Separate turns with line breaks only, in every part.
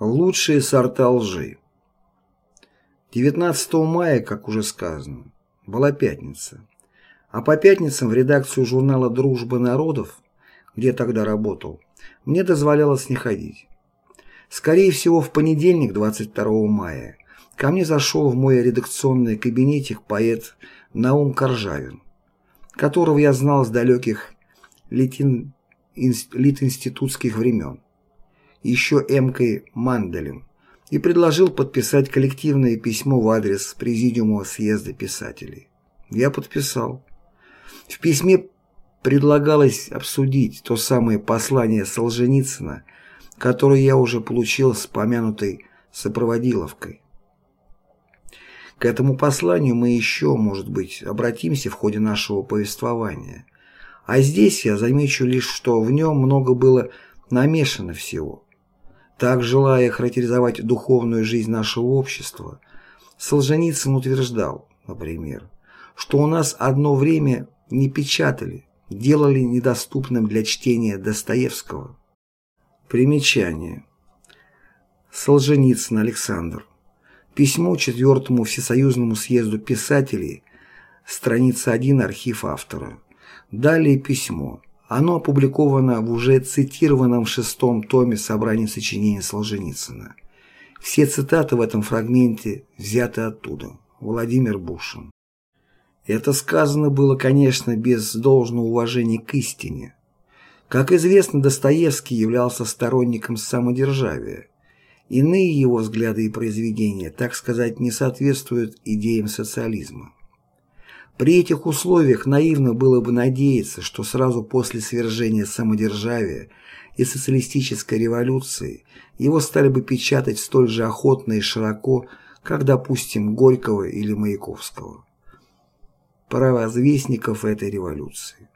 Лучшие сорта лжи 19 мая, как уже сказано, была пятница. А по пятницам в редакцию журнала «Дружба народов», где я тогда работал, мне дозволялось не ходить. Скорее всего, в понедельник, 22 мая, ко мне зашел в мой редакционный кабинетик поэт Наум Коржавин, которого я знал с далеких литин, литинститутских времен еще Эмкой Манделем, и предложил подписать коллективное письмо в адрес Президиума съезда писателей. Я подписал. В письме предлагалось обсудить то самое послание Солженицына, которое я уже получил с помянутой сопроводиловкой. К этому посланию мы еще, может быть, обратимся в ходе нашего повествования. А здесь я замечу лишь, что в нем много было намешано всего. Так, желая характеризовать духовную жизнь нашего общества, Солженицын утверждал, например, что у нас одно время не печатали, делали недоступным для чтения Достоевского. Примечание. Солженицын Александр. Письмо Четвертому Всесоюзному съезду писателей, страница 1, архив автора. Далее письмо. Оно опубликовано в уже цитированном шестом томе собрания сочинений Солженицына. Все цитаты в этом фрагменте взяты оттуда. Владимир Бушин. Это сказано было, конечно, без должного уважения к истине. Как известно, Достоевский являлся сторонником самодержавия. Иные его взгляды и произведения, так сказать, не соответствуют идеям социализма. При этих условиях наивно было бы надеяться, что сразу после свержения самодержавия и социалистической революции его стали бы печатать столь же охотно и широко, как, допустим, Горького или Маяковского. Правозвестников этой революции.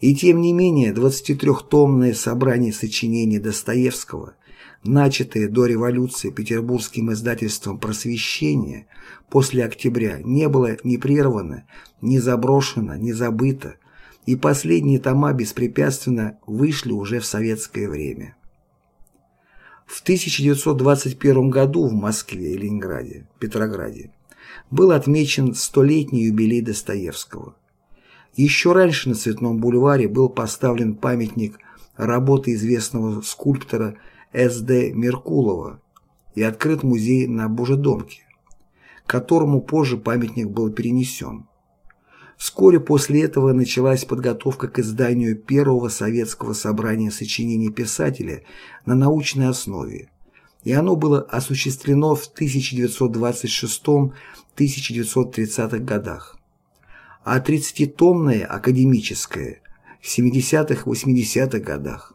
И тем не менее 23-томное собрание сочинений Достоевского начатое до революции петербургским издательством «Просвещение» после октября, не было ни прервано, ни заброшено, ни забыто, и последние тома беспрепятственно вышли уже в советское время. В 1921 году в Москве и Ленинграде, Петрограде был отмечен столетний юбилей Достоевского. Еще раньше на Цветном бульваре был поставлен памятник работы известного скульптора С.Д. Меркулова и открыт музей на Божедомке, которому позже памятник был перенесен. Вскоре после этого началась подготовка к изданию первого советского собрания сочинений писателя на научной основе, и оно было осуществлено в 1926-1930-х годах, а 30-томное академическое в 70-80-х годах.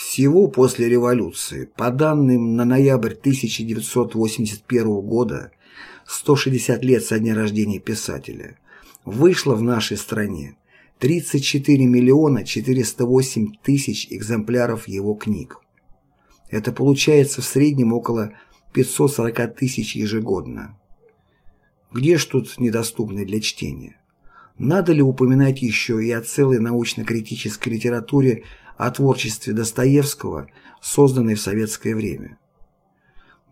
Всего после революции, по данным на ноябрь 1981 года, 160 лет со дня рождения писателя, вышло в нашей стране 34 миллиона 408 тысяч экземпляров его книг. Это получается в среднем около 540 тысяч ежегодно. Где ж тут недоступны для чтения? Надо ли упоминать еще и о целой научно-критической литературе о творчестве Достоевского, созданной в советское время?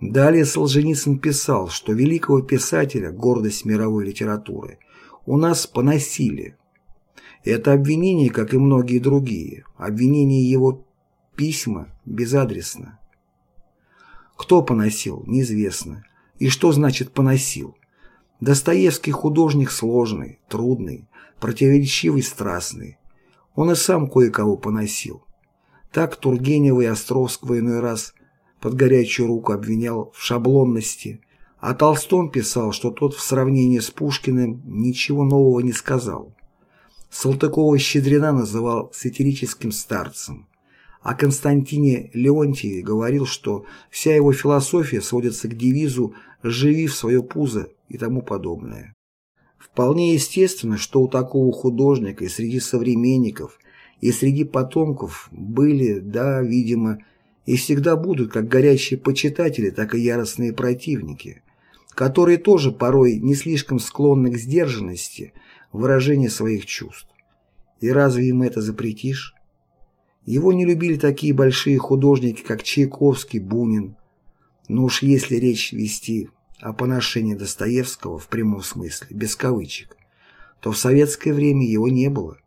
Далее Солженицын писал, что великого писателя, гордость мировой литературы, у нас поносили. Это обвинение, как и многие другие, обвинение его письма безадресно. Кто поносил, неизвестно. И что значит «поносил»? Достоевский художник сложный, трудный, противоречивый, страстный. Он и сам кое-кого поносил. Так Тургенева и Островского иной раз под горячую руку обвинял в шаблонности, а Толстон писал, что тот в сравнении с Пушкиным ничего нового не сказал. Салтыкова-Щедрина называл сатирическим старцем, а Константине Леонтьеве говорил, что вся его философия сводится к девизу «живи в свое пузо» и тому подобное. Вполне естественно, что у такого художника и среди современников, и среди потомков были, да, видимо, и всегда будут как горячие почитатели, так и яростные противники, которые тоже порой не слишком склонны к сдержанности выражения своих чувств. И разве им это запретишь? Его не любили такие большие художники, как Чайковский, Бунин, Но уж если речь вести о поношении Достоевского в прямом смысле, без кавычек, то в советское время его не было,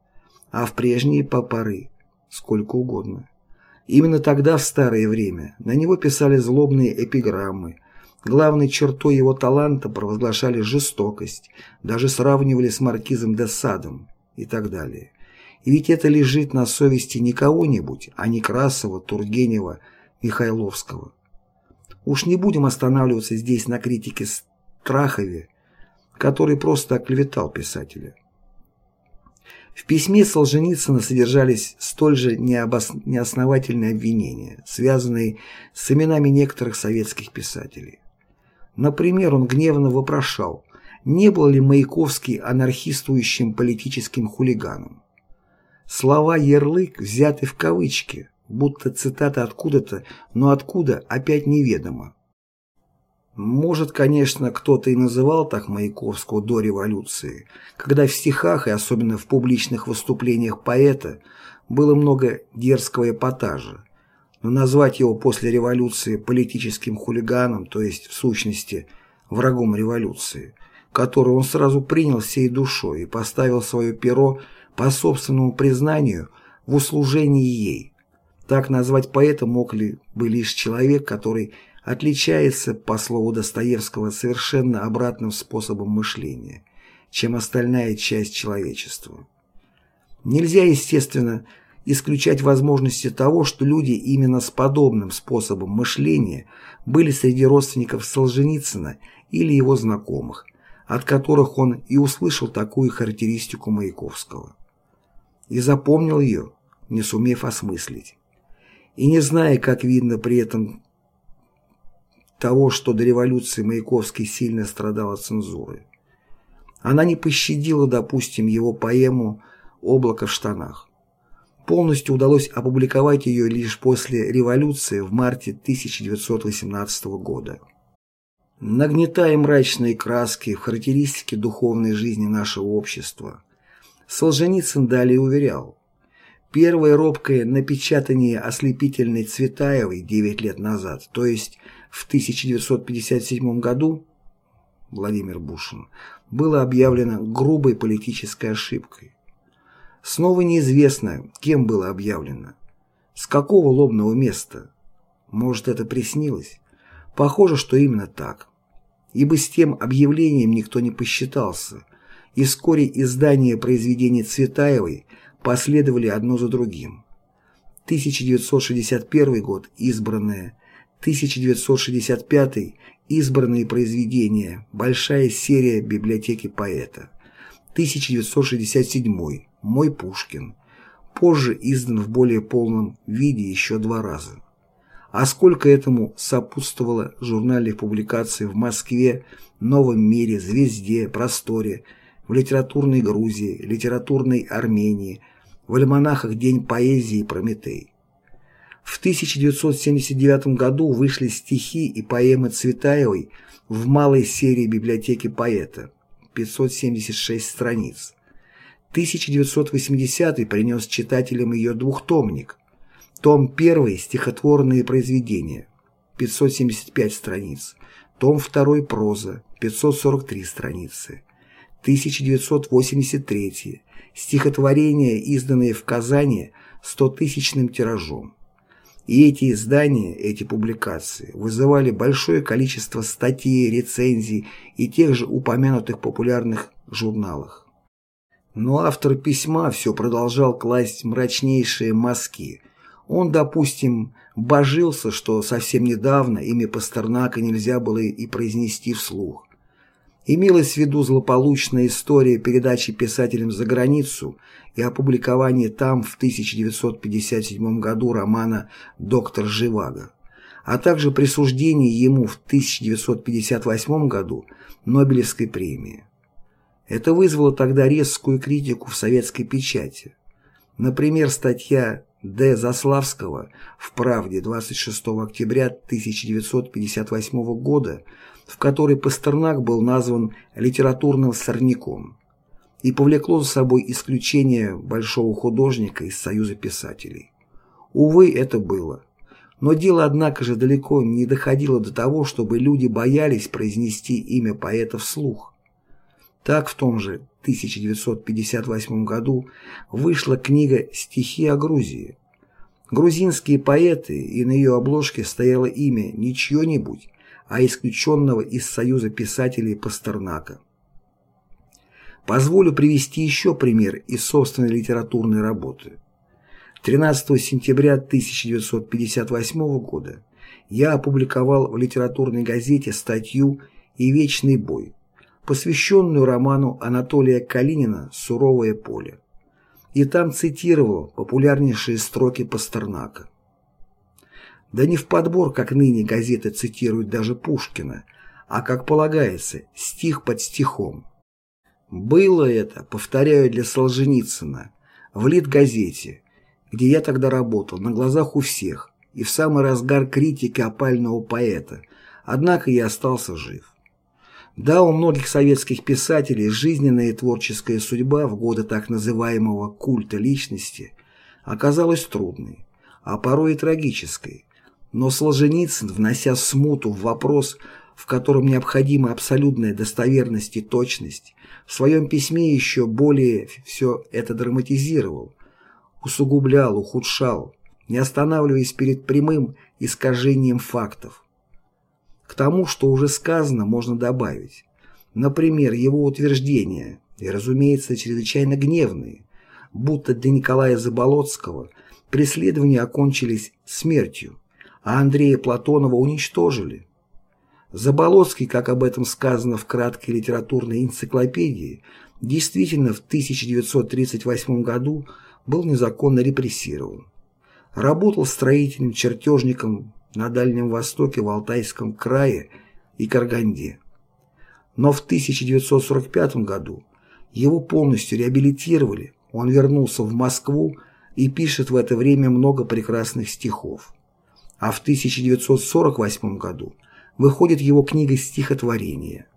а в прежние попоры сколько угодно. Именно тогда, в старое время, на него писали злобные эпиграммы, главной чертой его таланта провозглашали жестокость, даже сравнивали с маркизом де Садом и так далее. И ведь это лежит на совести не кого-нибудь, а Некрасова, Тургенева, Михайловского. Уж не будем останавливаться здесь на критике Страхове, который просто оклеветал писателя. В письме Солженицына содержались столь же необос... неосновательные обвинения, связанные с именами некоторых советских писателей. Например, он гневно вопрошал, не был ли Маяковский анархистующим политическим хулиганом. Слова «ярлык» взяты в кавычки, будто цитата откуда-то, но откуда опять неведомо. Может, конечно, кто-то и называл так Маяковского до революции, когда в стихах и особенно в публичных выступлениях поэта было много дерзкого эпатажа, но назвать его после революции политическим хулиганом, то есть, в сущности, врагом революции, которую он сразу принял всей душой и поставил свое перо по собственному признанию в услужении ей. Так назвать поэта мог ли бы лишь человек, который отличается, по слову Достоевского, совершенно обратным способом мышления, чем остальная часть человечества. Нельзя, естественно, исключать возможности того, что люди именно с подобным способом мышления были среди родственников Солженицына или его знакомых, от которых он и услышал такую характеристику Маяковского. И запомнил ее, не сумев осмыслить. И не зная, как видно при этом того, что до революции Маяковский сильно страдал от цензуры. Она не пощадила, допустим, его поэму «Облако в штанах». Полностью удалось опубликовать ее лишь после революции в марте 1918 года. Нагнетая мрачные краски в характеристике духовной жизни нашего общества, Солженицын далее уверял, первое робкое напечатание ослепительной Цветаевой 9 лет назад, то есть в 1957 году Владимир Бушин было объявлено грубой политической ошибкой. Снова неизвестно, кем было объявлено. С какого лобного места? Может, это приснилось? Похоже, что именно так. Ибо с тем объявлением никто не посчитался, и вскоре издания произведений Цветаевой последовали одно за другим. 1961 год избранное 1965 Избранные произведения. Большая серия библиотеки поэта. 1967 Мой Пушкин. Позже издан в более полном виде еще два раза. А сколько этому сопутствовало журнальных публикаций в Москве, Новом мире, Звезде, Просторе, в литературной Грузии, литературной Армении, в альманахах День поэзии Прометей. В 1979 году вышли стихи и поэмы Цветаевой в малой серии библиотеки поэта, 576 страниц. 1980 принес читателям ее двухтомник, том 1 «Стихотворные произведения», 575 страниц, том 2 «Проза», 543 страницы. 1983 стихотворения, изданные в Казани 100-тысячным тиражом. И эти издания, эти публикации вызывали большое количество статей, рецензий и тех же упомянутых популярных журналах. Но автор письма все продолжал класть мрачнейшие мазки. Он, допустим, божился, что совсем недавно имя Пастернака нельзя было и произнести вслух. Имелась в виду злополучная история передачи писателям за границу и опубликования там в 1957 году романа «Доктор Живаго», а также присуждение ему в 1958 году Нобелевской премии. Это вызвало тогда резкую критику в советской печати. Например, статья Д. Заславского в «Правде» 26 октября 1958 года в которой Пастернак был назван литературным сорняком и повлекло за собой исключение большого художника из Союза писателей. Увы, это было. Но дело, однако же, далеко не доходило до того, чтобы люди боялись произнести имя поэта вслух. Так в том же 1958 году вышла книга «Стихи о Грузии». Грузинские поэты, и на ее обложке стояло имя не чье-нибудь, а исключенного из Союза писателей Пастернака. Позволю привести еще пример из собственной литературной работы. 13 сентября 1958 года я опубликовал в литературной газете статью «И вечный бой», посвященную роману Анатолия Калинина «Суровое поле». И там цитировал популярнейшие строки Пастернака. Да не в подбор, как ныне газеты цитируют даже Пушкина, а, как полагается, стих под стихом. Было это, повторяю для Солженицына, в Литгазете, где я тогда работал, на глазах у всех, и в самый разгар критики опального поэта, однако я остался жив. Да, у многих советских писателей жизненная и творческая судьба в годы так называемого «культа личности» оказалась трудной, а порой и трагической. Но Солженицын, внося смуту в вопрос, в котором необходима абсолютная достоверность и точность, в своем письме еще более все это драматизировал, усугублял, ухудшал, не останавливаясь перед прямым искажением фактов. К тому, что уже сказано, можно добавить. Например, его утверждения, и, разумеется, чрезвычайно гневные, будто для Николая Заболоцкого преследования окончились смертью, а Андрея Платонова уничтожили. Заболоцкий, как об этом сказано в краткой литературной энциклопедии, действительно в 1938 году был незаконно репрессирован. Работал строительным чертежником на Дальнем Востоке, в Алтайском крае и Караганде. Но в 1945 году его полностью реабилитировали, он вернулся в Москву и пишет в это время много прекрасных стихов. А в 1948 году выходит его книга стихотворения.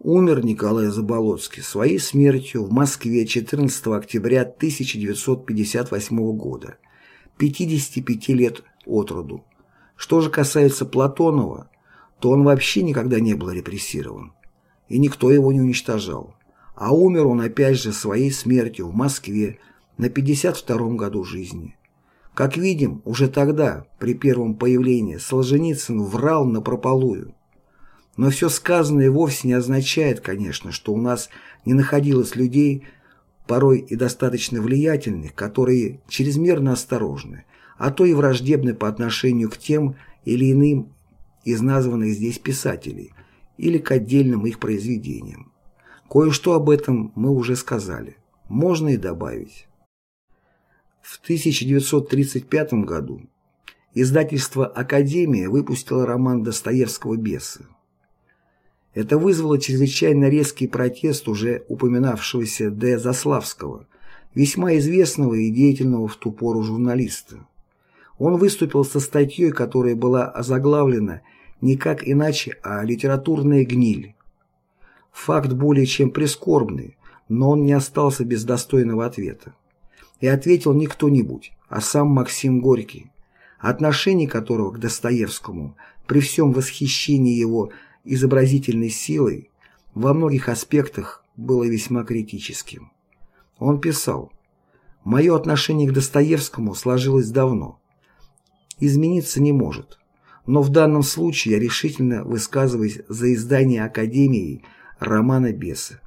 Умер Николай Заболоцкий своей смертью в Москве 14 октября 1958 года, 55 лет от роду. Что же касается Платонова, то он вообще никогда не был репрессирован, и никто его не уничтожал. А умер он опять же своей смертью в Москве на 52-м году жизни. Как видим, уже тогда, при первом появлении, Солженицын врал напропалую. Но все сказанное вовсе не означает, конечно, что у нас не находилось людей, порой и достаточно влиятельных, которые чрезмерно осторожны, а то и враждебны по отношению к тем или иным из названных здесь писателей или к отдельным их произведениям. Кое-что об этом мы уже сказали. Можно и добавить. В 1935 году издательство «Академия» выпустило роман Достоевского «Бесы». Это вызвало чрезвычайно резкий протест уже упоминавшегося Д. Заславского, весьма известного и деятельного в ту пору журналиста. Он выступил со статьей, которая была озаглавлена никак иначе, а «Литературная гниль». Факт более чем прискорбный, но он не остался без достойного ответа и ответил не кто-нибудь, а сам Максим Горький, отношение которого к Достоевскому, при всем восхищении его изобразительной силой, во многих аспектах было весьма критическим. Он писал, «Мое отношение к Достоевскому сложилось давно. Измениться не может, но в данном случае я решительно высказываюсь за издание Академией романа «Бесы».